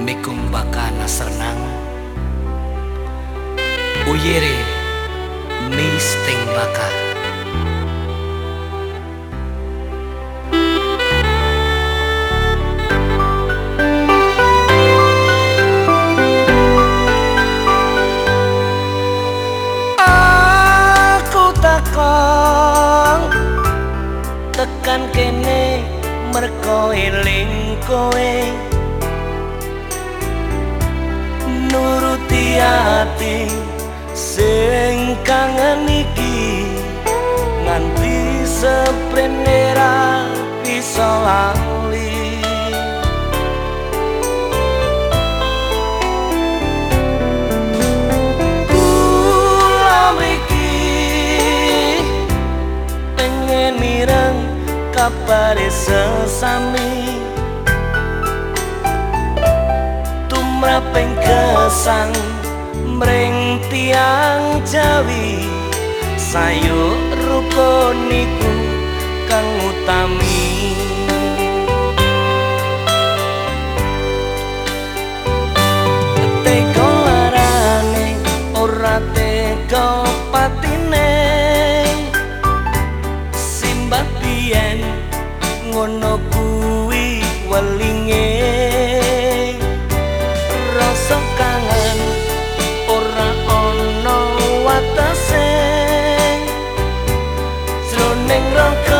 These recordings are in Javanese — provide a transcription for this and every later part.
mikumbaka na sernang uyere ni sting baka. Tekan kene merko eling kowe. Nuruti ati sing kangen iki. Nganti seprenera bisa lali kapare sesami. Tumraping kesang mring tiang jawi. Sayo rukuniku kang utami ngono kuwi welinge. Rasa kangen ora ana watase. Jroning roko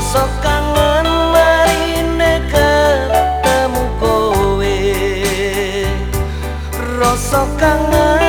rasa kangen marine ketemu kowe. Rasa kangen